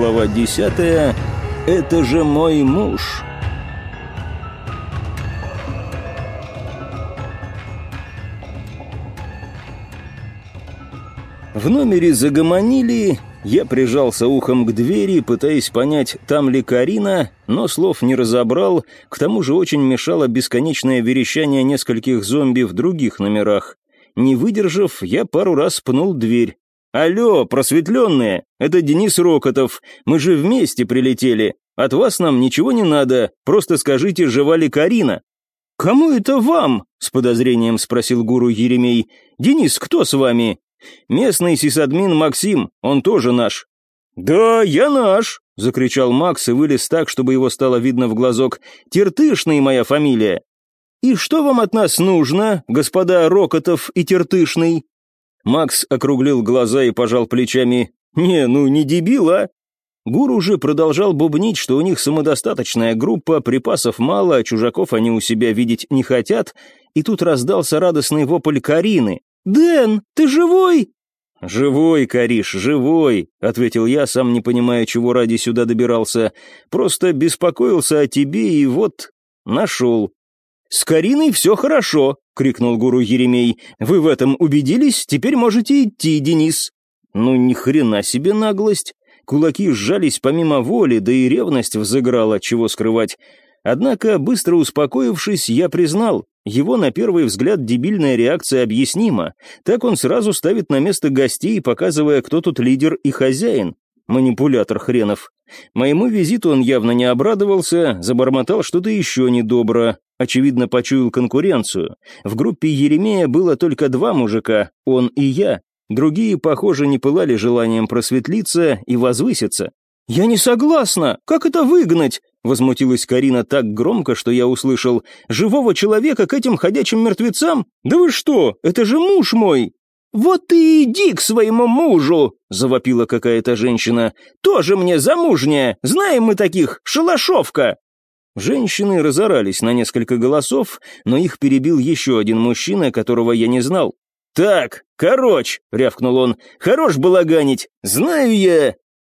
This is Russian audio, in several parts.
глава 10. Это же мой муж. В номере загомонили, я прижался ухом к двери, пытаясь понять, там ли Карина, но слов не разобрал, к тому же очень мешало бесконечное верещание нескольких зомби в других номерах. Не выдержав, я пару раз пнул дверь. «Алло, просветленные, это Денис Рокотов, мы же вместе прилетели. От вас нам ничего не надо, просто скажите, жива ли Карина?» «Кому это вам?» — с подозрением спросил гуру Еремей. «Денис, кто с вами?» «Местный сисадмин Максим, он тоже наш». «Да, я наш», — закричал Макс и вылез так, чтобы его стало видно в глазок. «Тертышный моя фамилия». «И что вам от нас нужно, господа Рокотов и Тертышный?» Макс округлил глаза и пожал плечами. «Не, ну не дебил, а?» Гуру же продолжал бубнить, что у них самодостаточная группа, припасов мало, а чужаков они у себя видеть не хотят, и тут раздался радостный вопль Карины. «Дэн, ты живой?» «Живой, Кариш, живой», — ответил я, сам не понимая, чего ради сюда добирался. «Просто беспокоился о тебе и вот нашел». «С Кариной все хорошо», — крикнул гуру Еремей. «Вы в этом убедились? Теперь можете идти, Денис». «Ну, ни хрена себе наглость». Кулаки сжались помимо воли, да и ревность взыграла, чего скрывать. Однако, быстро успокоившись, я признал, его на первый взгляд дебильная реакция объяснима. Так он сразу ставит на место гостей, показывая, кто тут лидер и хозяин. Манипулятор хренов. Моему визиту он явно не обрадовался, забормотал что-то еще недобро. Очевидно, почуял конкуренцию. В группе Еремея было только два мужика, он и я. Другие, похоже, не пылали желанием просветлиться и возвыситься. «Я не согласна! Как это выгнать?» Возмутилась Карина так громко, что я услышал. «Живого человека к этим ходячим мертвецам? Да вы что, это же муж мой!» «Вот ты иди к своему мужу!» — завопила какая-то женщина. «Тоже мне замужняя! Знаем мы таких! Шалашовка!» Женщины разорались на несколько голосов, но их перебил еще один мужчина, которого я не знал. «Так, короче!» — рявкнул он. «Хорош балаганить! Знаю я!»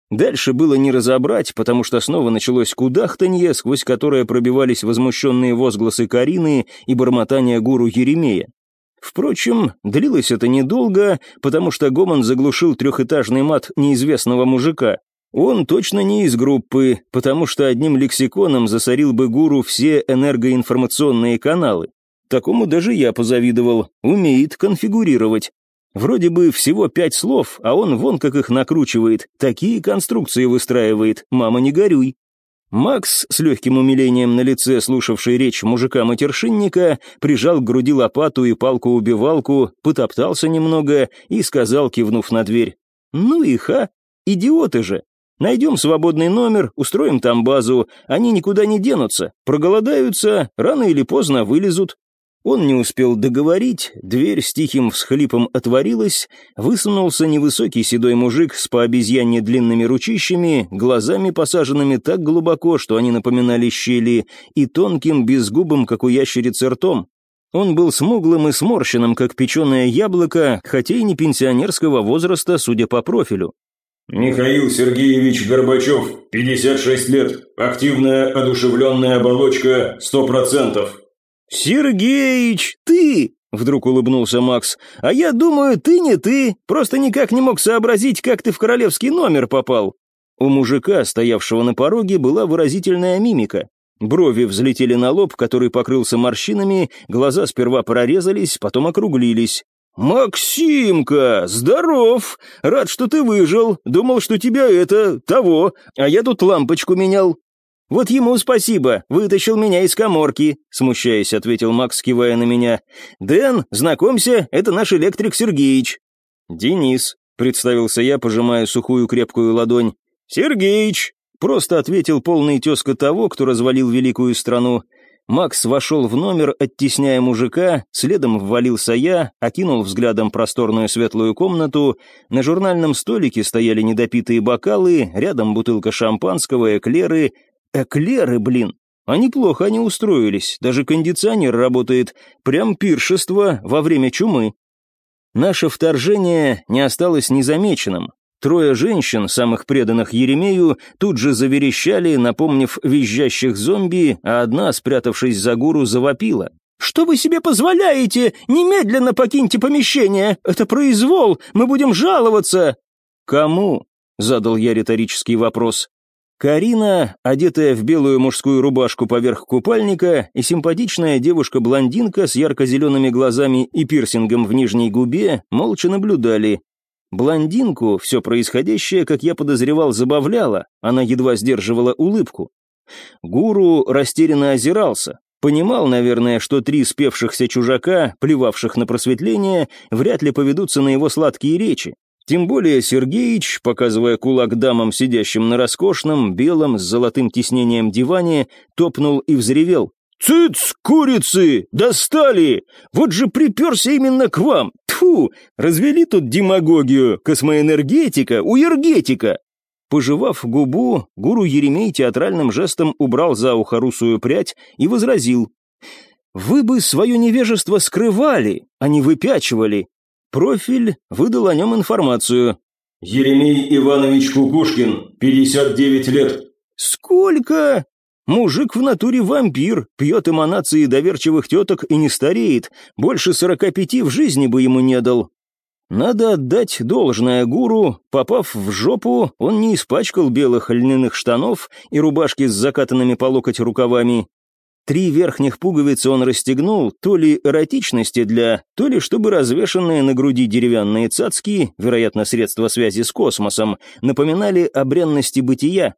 Дальше было не разобрать, потому что снова началось кудахтанье, сквозь которое пробивались возмущенные возгласы Карины и бормотание гуру Еремея. Впрочем, длилось это недолго, потому что Гомон заглушил трехэтажный мат неизвестного мужика. Он точно не из группы, потому что одним лексиконом засорил бы гуру все энергоинформационные каналы. Такому даже я позавидовал, умеет конфигурировать. Вроде бы всего пять слов, а он вон как их накручивает, такие конструкции выстраивает, мама не горюй. Макс, с легким умилением на лице, слушавший речь мужика-матершинника, прижал к груди лопату и палку-убивалку, потоптался немного и сказал, кивнув на дверь, «Ну и ха, идиоты же! Найдем свободный номер, устроим там базу, они никуда не денутся, проголодаются, рано или поздно вылезут, он не успел договорить, дверь с тихим всхлипом отворилась, высунулся невысокий седой мужик с по длинными ручищами, глазами посаженными так глубоко, что они напоминали щели, и тонким, безгубым, как у ящерицы, ртом. Он был смуглым и сморщенным, как печеное яблоко, хотя и не пенсионерского возраста, судя по профилю. «Михаил Сергеевич Горбачев, 56 лет, активная одушевленная оболочка, 100%. «Сергеич, ты!» — вдруг улыбнулся Макс. «А я думаю, ты не ты, просто никак не мог сообразить, как ты в королевский номер попал». У мужика, стоявшего на пороге, была выразительная мимика. Брови взлетели на лоб, который покрылся морщинами, глаза сперва прорезались, потом округлились. «Максимка, здоров! Рад, что ты выжил. Думал, что тебя это, того, а я тут лампочку менял. «Вот ему спасибо, вытащил меня из коморки», — смущаясь, ответил Макс, кивая на меня. «Дэн, знакомься, это наш электрик Сергеич». «Денис», — представился я, пожимая сухую крепкую ладонь. «Сергеич», — просто ответил полный тезка того, кто развалил великую страну. Макс вошел в номер, оттесняя мужика, следом ввалился я, окинул взглядом просторную светлую комнату. На журнальном столике стояли недопитые бокалы, рядом бутылка шампанского, эклеры, Эклеры, блин. А неплохо они устроились, даже кондиционер работает. Прям пиршество во время чумы. Наше вторжение не осталось незамеченным. Трое женщин, самых преданных Еремею, тут же заверещали, напомнив визжащих зомби, а одна, спрятавшись за гуру, завопила. «Что вы себе позволяете? Немедленно покиньте помещение! Это произвол! Мы будем жаловаться!» «Кому?» — задал я риторический вопрос. Карина, одетая в белую мужскую рубашку поверх купальника, и симпатичная девушка-блондинка с ярко-зелеными глазами и пирсингом в нижней губе молча наблюдали. Блондинку все происходящее, как я подозревал, забавляло, она едва сдерживала улыбку. Гуру растерянно озирался, понимал, наверное, что три спевшихся чужака, плевавших на просветление, вряд ли поведутся на его сладкие речи. Тем более Сергеич, показывая кулак дамам, сидящим на роскошном, белом, с золотым тиснением диване, топнул и взревел. «Цыц, курицы! Достали! Вот же приперся именно к вам! Тфу! Развели тут демагогию, космоэнергетика, уергетика!» Пожевав губу, гуру Еремей театральным жестом убрал за ухо русую прядь и возразил. «Вы бы свое невежество скрывали, а не выпячивали. Профиль выдал о нем информацию. «Еремей Иванович Кукушкин, 59 лет». «Сколько?» «Мужик в натуре вампир, пьет эманации доверчивых теток и не стареет. Больше сорока пяти в жизни бы ему не дал». Надо отдать должное гуру, попав в жопу, он не испачкал белых льняных штанов и рубашки с закатанными по локоть рукавами, Три верхних пуговицы он расстегнул, то ли эротичности для, то ли чтобы развешанные на груди деревянные цацки, вероятно, средства связи с космосом, напоминали о бренности бытия.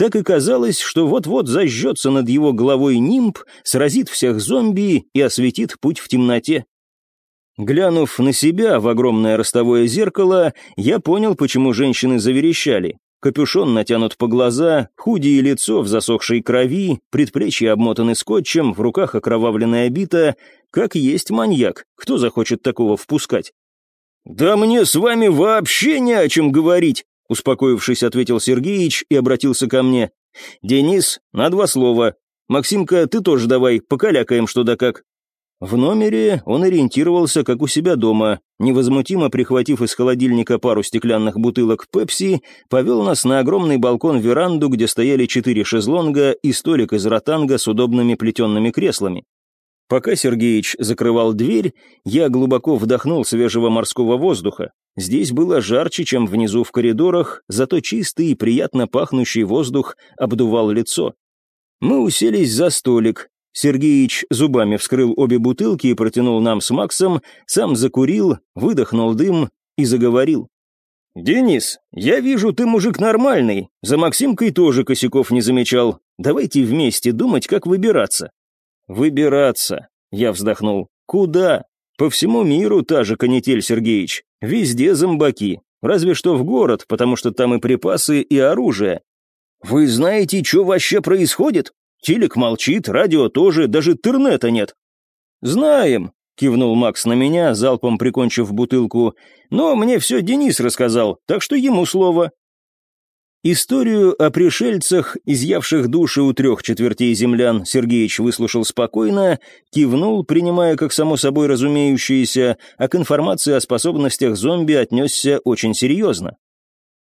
Так и казалось, что вот-вот зажжется над его головой нимб, сразит всех зомби и осветит путь в темноте. Глянув на себя в огромное ростовое зеркало, я понял, почему женщины заверещали. Капюшон натянут по глаза, худи и лицо в засохшей крови, предплечья обмотаны скотчем, в руках окровавленная бита. Как есть маньяк, кто захочет такого впускать? «Да мне с вами вообще не о чем говорить», успокоившись, ответил Сергеич и обратился ко мне. «Денис, на два слова. Максимка, ты тоже давай, покалякаем что да как». В номере он ориентировался, как у себя дома. Невозмутимо прихватив из холодильника пару стеклянных бутылок пепси, повел нас на огромный балкон-веранду, где стояли четыре шезлонга и столик из ротанга с удобными плетенными креслами. Пока Сергеич закрывал дверь, я глубоко вдохнул свежего морского воздуха. Здесь было жарче, чем внизу в коридорах, зато чистый и приятно пахнущий воздух обдувал лицо. Мы уселись за столик, Сергеич зубами вскрыл обе бутылки и протянул нам с Максом, сам закурил, выдохнул дым и заговорил. «Денис, я вижу, ты мужик нормальный, за Максимкой тоже косяков не замечал. Давайте вместе думать, как выбираться». «Выбираться», — я вздохнул. «Куда? По всему миру та же канитель, Сергеич. Везде зомбаки. Разве что в город, потому что там и припасы, и оружие». «Вы знаете, что вообще происходит?» Телек молчит, радио тоже, даже интернета нет». «Знаем», — кивнул Макс на меня, залпом прикончив бутылку, «но мне все Денис рассказал, так что ему слово». Историю о пришельцах, изъявших души у трех четвертей землян, Сергеич выслушал спокойно, кивнул, принимая как само собой разумеющееся, а к информации о способностях зомби отнесся очень серьезно.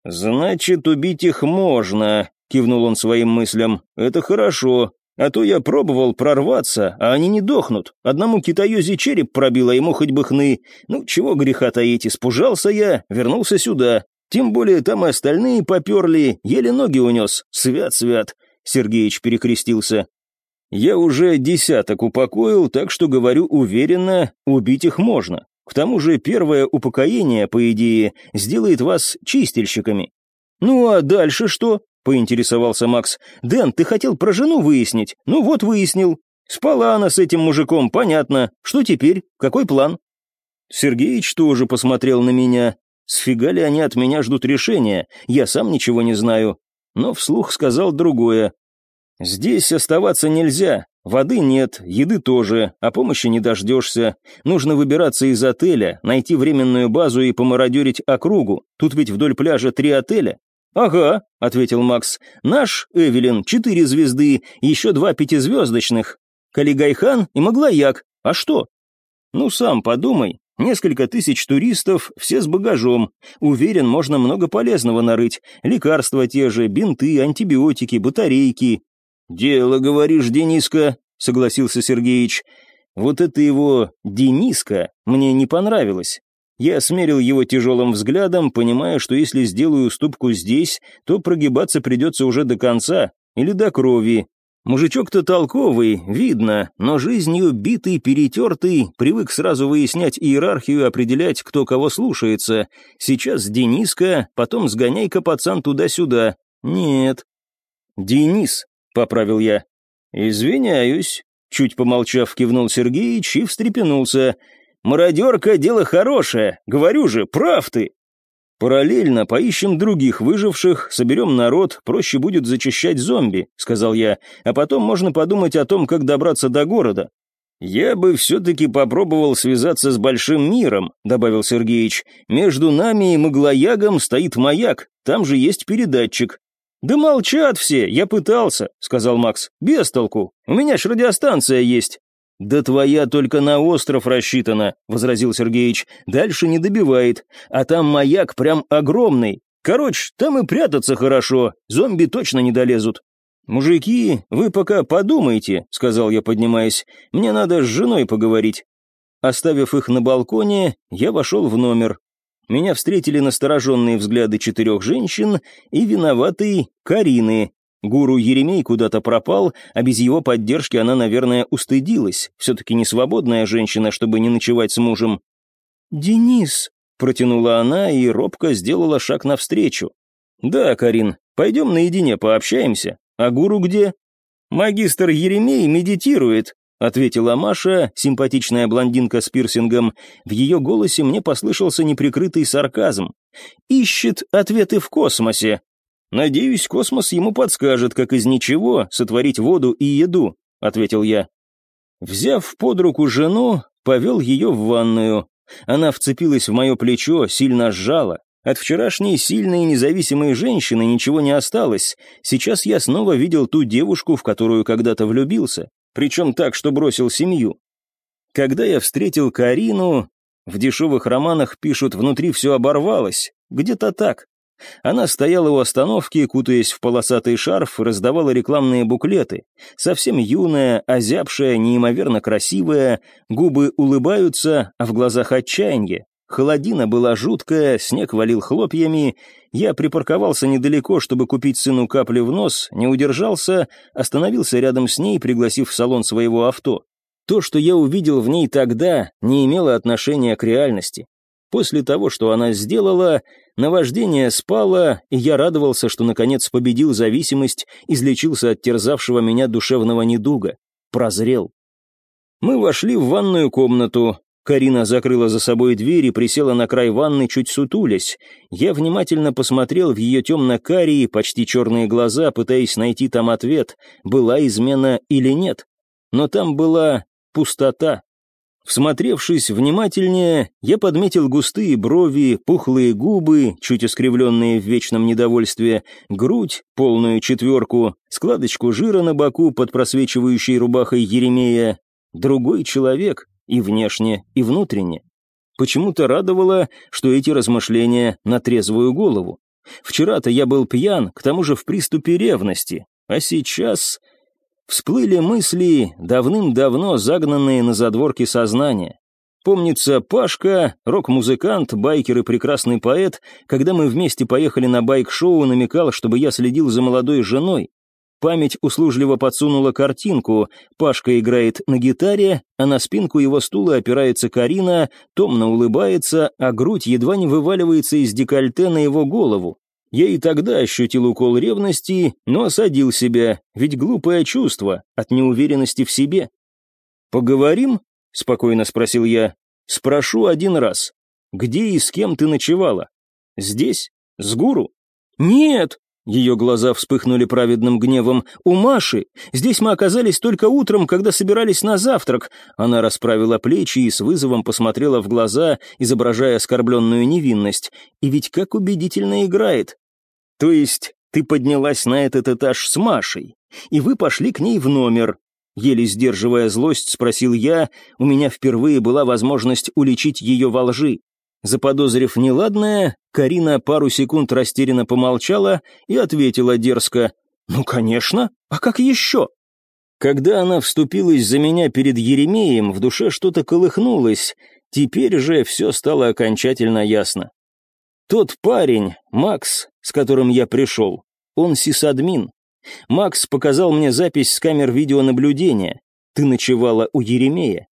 «Значит, убить их можно», кивнул он своим мыслям. «Это хорошо. А то я пробовал прорваться, а они не дохнут. Одному китаёзе череп пробило, ему хоть бы хны. Ну, чего греха таить, испужался я, вернулся сюда. Тем более там и остальные поперли, еле ноги унес. Свят-свят!» Сергеич перекрестился. «Я уже десяток упокоил, так что, говорю уверенно, убить их можно. К тому же первое упокоение, по идее, сделает вас чистильщиками. Ну а дальше что? — поинтересовался Макс. «Дэн, ты хотел про жену выяснить? Ну вот выяснил. Спала она с этим мужиком, понятно. Что теперь? Какой план?» Сергеич тоже посмотрел на меня. Сфига ли они от меня ждут решения? Я сам ничего не знаю. Но вслух сказал другое. «Здесь оставаться нельзя. Воды нет, еды тоже, а помощи не дождешься. Нужно выбираться из отеля, найти временную базу и помародерить округу. Тут ведь вдоль пляжа три отеля. «Ага», — ответил Макс. «Наш, Эвелин, четыре звезды, еще два пятизвездочных. Калигайхан и Маглаяк. А что?» «Ну, сам подумай. Несколько тысяч туристов, все с багажом. Уверен, можно много полезного нарыть. Лекарства те же, бинты, антибиотики, батарейки. «Дело, говоришь, Дениска», — согласился Сергеич. «Вот это его «Дениска» мне не понравилось. Я смерил его тяжелым взглядом, понимая, что если сделаю уступку здесь, то прогибаться придется уже до конца или до крови, Мужичок-то толковый, видно, но жизнью битый, перетертый, привык сразу выяснять иерархию определять, кто кого слушается. Сейчас Дениска, потом сгоняй-ка пацан туда-сюда. Нет. «Денис», — поправил я. «Извиняюсь», — чуть помолчав, кивнул Сергеич и встрепенулся. «Мародерка — дело хорошее, говорю же, прав ты». «Параллельно поищем других выживших, соберем народ, проще будет зачищать зомби», — сказал я, «а потом можно подумать о том, как добраться до города». «Я бы все-таки попробовал связаться с большим миром», — добавил Сергеич. «Между нами и Маглоягом стоит маяк, там же есть передатчик». «Да молчат все, я пытался», — сказал Макс. «Без толку. У меня ж радиостанция есть». «Да твоя только на остров рассчитана», — возразил Сергеич. «Дальше не добивает. А там маяк прям огромный. Короче, там и прятаться хорошо. Зомби точно не долезут». «Мужики, вы пока подумайте», — сказал я, поднимаясь. «Мне надо с женой поговорить». Оставив их на балконе, я вошел в номер. Меня встретили настороженные взгляды четырех женщин и виноватый Карины, Гуру Еремей куда-то пропал, а без его поддержки она, наверное, устыдилась. Все-таки не свободная женщина, чтобы не ночевать с мужем. «Денис», — протянула она и робко сделала шаг навстречу. «Да, Карин, пойдем наедине пообщаемся. А гуру где?» «Магистр Еремей медитирует», — ответила Маша, симпатичная блондинка с пирсингом. В ее голосе мне послышался неприкрытый сарказм. «Ищет ответы в космосе. «Надеюсь, космос ему подскажет, как из ничего сотворить воду и еду», — ответил я. Взяв под руку жену, повел ее в ванную. Она вцепилась в мое плечо, сильно сжала. От вчерашней сильной и независимой женщины ничего не осталось. Сейчас я снова видел ту девушку, в которую когда-то влюбился. Причем так, что бросил семью. Когда я встретил Карину, в дешевых романах пишут «внутри все оборвалось». Где-то так. Она стояла у остановки, кутаясь в полосатый шарф, раздавала рекламные буклеты. Совсем юная, озябшая, неимоверно красивая, губы улыбаются, а в глазах отчаяние. Холодина была жуткая, снег валил хлопьями. Я припарковался недалеко, чтобы купить сыну капли в нос, не удержался, остановился рядом с ней, пригласив в салон своего авто. То, что я увидел в ней тогда, не имело отношения к реальности. После того, что она сделала, наваждение спало, и я радовался, что наконец победил зависимость, излечился от терзавшего меня душевного недуга. Прозрел. Мы вошли в ванную комнату. Карина закрыла за собой дверь и присела на край ванны, чуть сутулясь. Я внимательно посмотрел в ее темно-карие, почти черные глаза, пытаясь найти там ответ, была измена или нет. Но там была пустота. Всмотревшись внимательнее, я подметил густые брови, пухлые губы, чуть искривленные в вечном недовольстве, грудь, полную четверку, складочку жира на боку под просвечивающей рубахой Еремея. Другой человек, и внешне, и внутренне. Почему-то радовало, что эти размышления на трезвую голову. Вчера-то я был пьян, к тому же в приступе ревности, а сейчас Всплыли мысли, давным-давно загнанные на задворки сознания. Помнится, Пашка, рок-музыкант, байкер и прекрасный поэт, когда мы вместе поехали на байк-шоу, намекал, чтобы я следил за молодой женой. Память услужливо подсунула картинку. Пашка играет на гитаре, а на спинку его стула опирается Карина, томно улыбается, а грудь едва не вываливается из декольте на его голову. Я и тогда ощутил укол ревности, но осадил себя, ведь глупое чувство от неуверенности в себе. «Поговорим?» — спокойно спросил я. «Спрошу один раз. Где и с кем ты ночевала? Здесь? С гуру?» «Нет!» — ее глаза вспыхнули праведным гневом. «У Маши! Здесь мы оказались только утром, когда собирались на завтрак!» Она расправила плечи и с вызовом посмотрела в глаза, изображая оскорбленную невинность. «И ведь как убедительно играет! То есть ты поднялась на этот этаж с Машей, и вы пошли к ней в номер. Еле сдерживая злость, спросил я, у меня впервые была возможность уличить ее во лжи. Заподозрив неладное, Карина пару секунд растерянно помолчала и ответила дерзко, «Ну, конечно, а как еще?» Когда она вступилась за меня перед Еремеем, в душе что-то колыхнулось, теперь же все стало окончательно ясно. Тот парень, Макс, с которым я пришел, он сисадмин. Макс показал мне запись с камер видеонаблюдения. Ты ночевала у Еремея.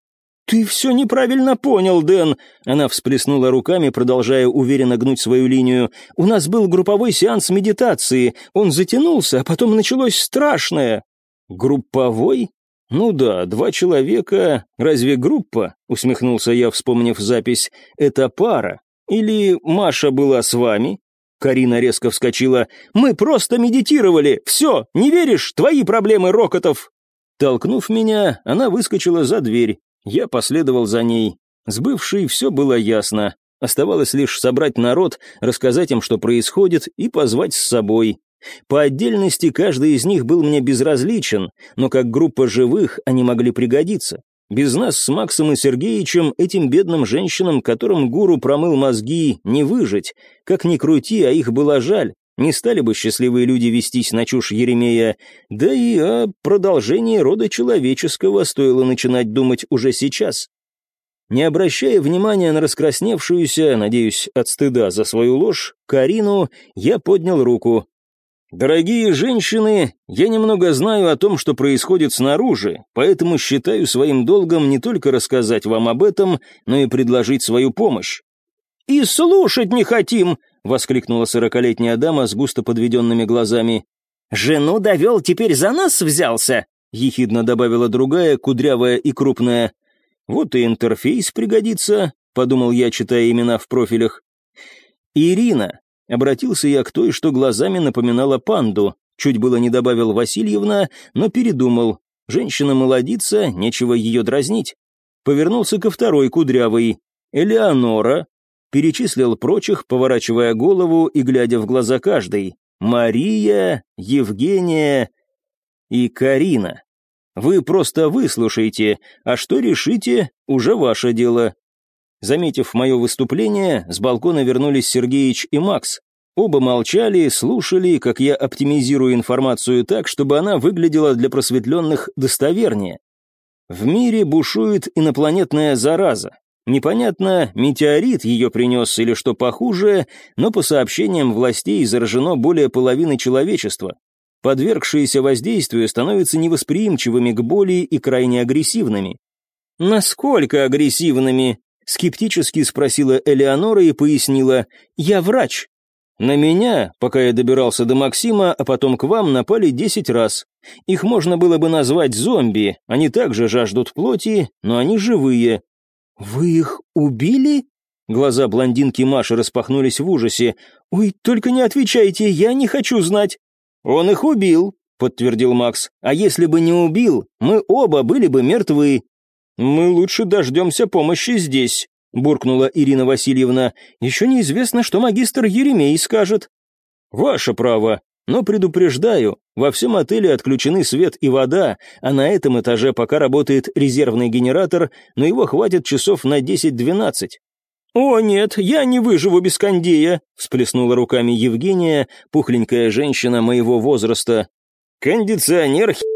«Ты все неправильно понял, Дэн!» Она всплеснула руками, продолжая уверенно гнуть свою линию. «У нас был групповой сеанс медитации. Он затянулся, а потом началось страшное». «Групповой?» «Ну да, два человека. Разве группа?» — усмехнулся я, вспомнив запись. «Это пара. Или Маша была с вами?» Карина резко вскочила. «Мы просто медитировали! Все, не веришь? Твои проблемы, Рокотов!» Толкнув меня, она выскочила за дверь. Я последовал за ней. С бывшей все было ясно. Оставалось лишь собрать народ, рассказать им, что происходит, и позвать с собой. По отдельности каждый из них был мне безразличен, но как группа живых они могли пригодиться. Без нас с Максом и Сергеичем, этим бедным женщинам, которым гуру промыл мозги, не выжить. Как ни крути, а их было жаль. Не стали бы счастливые люди вестись на чушь Еремея, да и о продолжении рода человеческого стоило начинать думать уже сейчас. Не обращая внимания на раскрасневшуюся, надеюсь, от стыда за свою ложь, Карину, я поднял руку. «Дорогие женщины, я немного знаю о том, что происходит снаружи, поэтому считаю своим долгом не только рассказать вам об этом, но и предложить свою помощь». «И слушать не хотим!» воскликнула сорокалетняя дама с густо подведенными глазами. «Жену довел, теперь за нас взялся?» ехидно добавила другая, кудрявая и крупная. «Вот и интерфейс пригодится», — подумал я, читая имена в профилях. «Ирина», — обратился я к той, что глазами напоминала панду. Чуть было не добавил Васильевна, но передумал. Женщина молодится, нечего ее дразнить. Повернулся ко второй кудрявой. Элеонора, перечислил прочих, поворачивая голову и глядя в глаза каждой. Мария, Евгения и Карина. Вы просто выслушайте, а что решите, уже ваше дело. Заметив мое выступление, с балкона вернулись Сергеич и Макс. Оба молчали, слушали, как я оптимизирую информацию так, чтобы она выглядела для просветленных достовернее. В мире бушует инопланетная зараза. Непонятно, метеорит ее принес или что похуже, но по сообщениям властей заражено более половины человечества. Подвергшиеся воздействию становятся невосприимчивыми к боли и крайне агрессивными. «Насколько агрессивными?» — скептически спросила Элеонора и пояснила. «Я врач». «На меня, пока я добирался до Максима, а потом к вам, напали десять раз. Их можно было бы назвать зомби, они также жаждут плоти, но они живые, «Вы их убили?» Глаза блондинки Маши распахнулись в ужасе. «Ой, только не отвечайте, я не хочу знать». «Он их убил», — подтвердил Макс. «А если бы не убил, мы оба были бы мертвы». «Мы лучше дождемся помощи здесь», — буркнула Ирина Васильевна. «Еще неизвестно, что магистр Еремей скажет». «Ваше право», но предупреждаю, во всем отеле отключены свет и вода, а на этом этаже пока работает резервный генератор, но его хватит часов на 10-12. «О, нет, я не выживу без кондея», — всплеснула руками Евгения, пухленькая женщина моего возраста. «Кондиционер, х...» —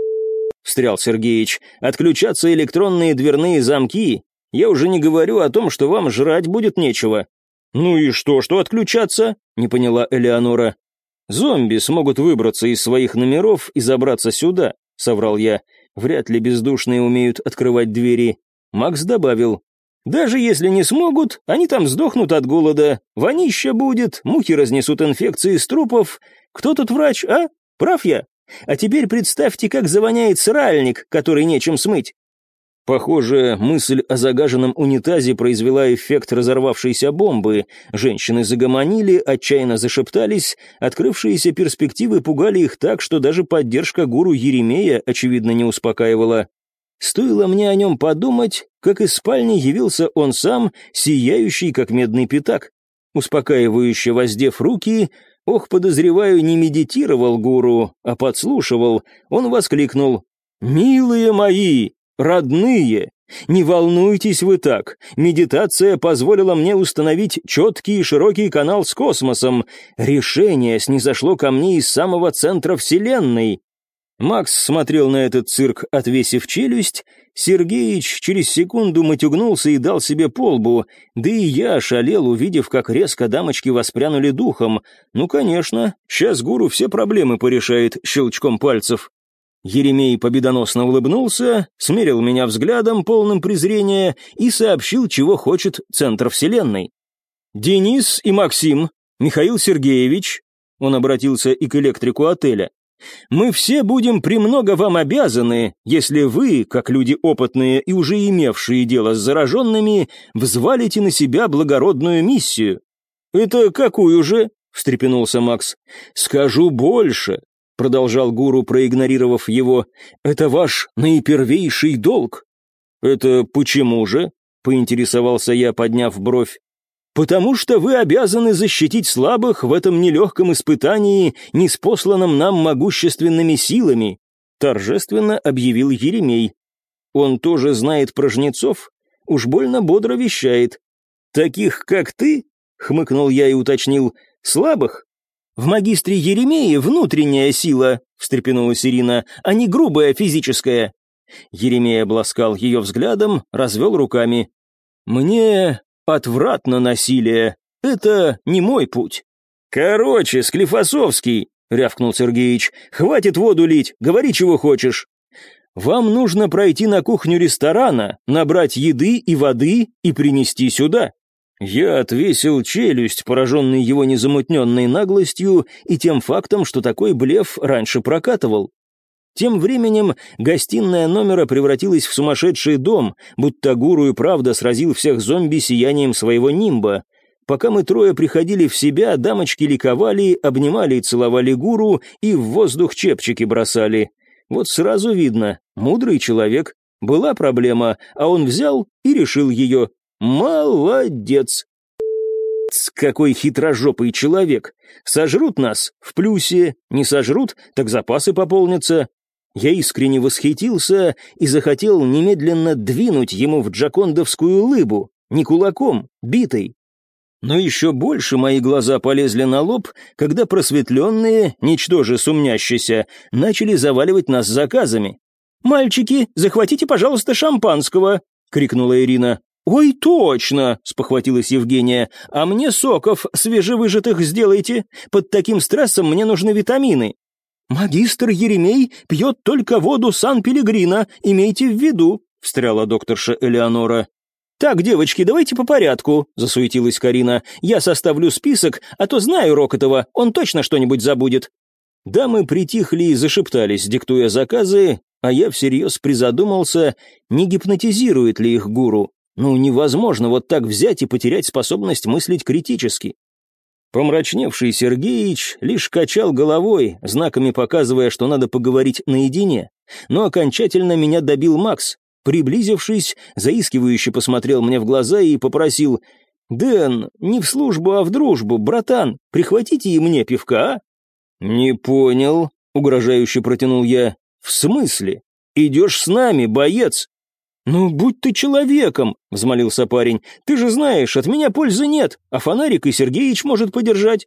встрял Сергеич. «Отключатся электронные дверные замки. Я уже не говорю о том, что вам жрать будет нечего». «Ну и что, что отключаться?» — не поняла Элеонора. «Зомби смогут выбраться из своих номеров и забраться сюда», — соврал я. «Вряд ли бездушные умеют открывать двери». Макс добавил. «Даже если не смогут, они там сдохнут от голода. Вонища будет, мухи разнесут инфекции из трупов. Кто тут врач, а? Прав я? А теперь представьте, как завоняет сральник, который нечем смыть. Похоже, мысль о загаженном унитазе произвела эффект разорвавшейся бомбы. Женщины загомонили, отчаянно зашептались, открывшиеся перспективы пугали их так, что даже поддержка гуру Еремея, очевидно, не успокаивала. Стоило мне о нем подумать, как из спальни явился он сам, сияющий, как медный пятак. Успокаивающе воздев руки, ох, подозреваю, не медитировал гуру, а подслушивал, он воскликнул «Милые мои, родные, не волнуйтесь вы так. Медитация позволила мне установить четкий и широкий канал с космосом. Решение снизошло ко мне из самого центра Вселенной. Макс смотрел на этот цирк, отвесив челюсть. Сергеич через секунду матюгнулся и дал себе полбу. Да и я ошалел, увидев, как резко дамочки воспрянули духом. Ну, конечно, сейчас гуру все проблемы порешает щелчком пальцев. Еремей победоносно улыбнулся, смерил меня взглядом, полным презрения, и сообщил, чего хочет Центр Вселенной. «Денис и Максим, Михаил Сергеевич», он обратился и к электрику отеля, «мы все будем премного вам обязаны, если вы, как люди опытные и уже имевшие дело с зараженными, взвалите на себя благородную миссию». «Это какую же?» — встрепенулся Макс. «Скажу больше продолжал гуру, проигнорировав его, это ваш наипервейший долг. Это почему же? поинтересовался я, подняв бровь. «Потому что вы обязаны защитить слабых в этом нелегком испытании, неспосланном нам могущественными силами», торжественно объявил Еремей. «Он тоже знает про жнецов? Уж больно бодро вещает. Таких, как ты?» — хмыкнул я и уточнил. «Слабых? «В магистре Еремее внутренняя сила», — встрепенулась Ирина, — «а не грубая физическая». Еремей обласкал ее взглядом, развел руками. «Мне отвратно насилие. Это не мой путь». «Короче, Склифосовский», — рявкнул Сергеич, — «хватит воду лить, говори, чего хочешь». «Вам нужно пройти на кухню ресторана, набрать еды и воды и принести сюда». Я отвесил челюсть, пораженный его незамутненной наглостью и тем фактом, что такой блеф раньше прокатывал. Тем временем гостиная номера превратилась в сумасшедший дом, будто гуру и правда сразил всех зомби сиянием своего нимба. Пока мы трое приходили в себя, дамочки ликовали, обнимали и целовали гуру и в воздух чепчики бросали. Вот сразу видно, мудрый человек. Была проблема, а он взял и решил ее. «Молодец!» какой хитрожопый человек! Сожрут нас в плюсе, не сожрут, так запасы пополнятся. Я искренне восхитился и захотел немедленно двинуть ему в джакондовскую лыбу, не кулаком, битой. Но еще больше мои глаза полезли на лоб, когда просветленные, ничтоже сумнящиеся, начали заваливать нас заказами. «Мальчики, захватите, пожалуйста, шампанского!» — крикнула Ирина. «Ой, точно!» — спохватилась Евгения. «А мне соков свежевыжатых сделайте. Под таким стрессом мне нужны витамины». «Магистр Еремей пьет только воду Сан-Пелегрино, имейте в виду», — встряла докторша Элеонора. «Так, девочки, давайте по порядку», — засуетилась Карина. «Я составлю список, а то знаю Рокотова, он точно что-нибудь забудет». Дамы притихли и зашептались, диктуя заказы, а я всерьез призадумался, не гипнотизирует ли их гуру. Ну, невозможно вот так взять и потерять способность мыслить критически. Помрачневший Сергеич лишь качал головой, знаками показывая, что надо поговорить наедине. Но окончательно меня добил Макс. Приблизившись, заискивающе посмотрел мне в глаза и попросил «Дэн, не в службу, а в дружбу, братан, прихватите и мне пивка, а?» «Не понял», — угрожающе протянул я. «В смысле? Идешь с нами, боец?» «Ну, будь ты человеком!» — взмолился парень. «Ты же знаешь, от меня пользы нет, а фонарик и Сергеич может подержать».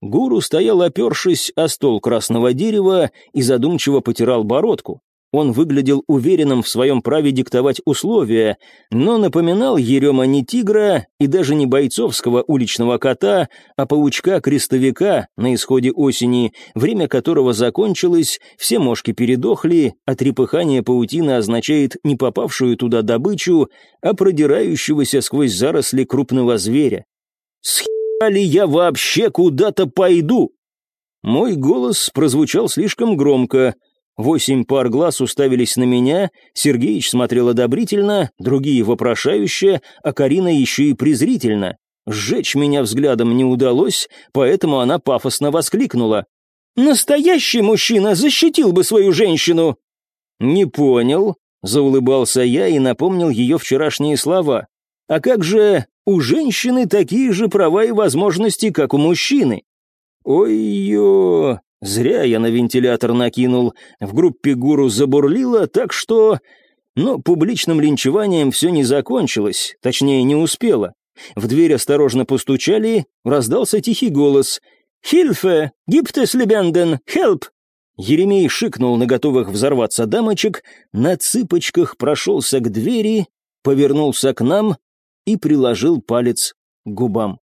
Гуру стоял, опершись о стол красного дерева и задумчиво потирал бородку. Он выглядел уверенным в своем праве диктовать условия, но напоминал Ерема не тигра и даже не бойцовского уличного кота, а паучка-крестовика на исходе осени, время которого закончилось, все мошки передохли, а трепыхание паутины означает не попавшую туда добычу, а продирающегося сквозь заросли крупного зверя. «Схера ли я вообще куда-то пойду?» Мой голос прозвучал слишком громко, Восемь пар глаз уставились на меня, Сергеич смотрел одобрительно, другие вопрошающе, а Карина еще и презрительно. Сжечь меня взглядом не удалось, поэтому она пафосно воскликнула. «Настоящий мужчина защитил бы свою женщину!» «Не понял», — заулыбался я и напомнил ее вчерашние слова. «А как же у женщины такие же права и возможности, как у мужчины?» «Ой-ё!» Зря я на вентилятор накинул. В группе гуру забурлило, так что... Но публичным линчеванием все не закончилось, точнее, не успело. В дверь осторожно постучали, раздался тихий голос. «Хильфе! Гиптес лебенден! Хелп!» Еремей шикнул на готовых взорваться дамочек, на цыпочках прошелся к двери, повернулся к нам и приложил палец к губам.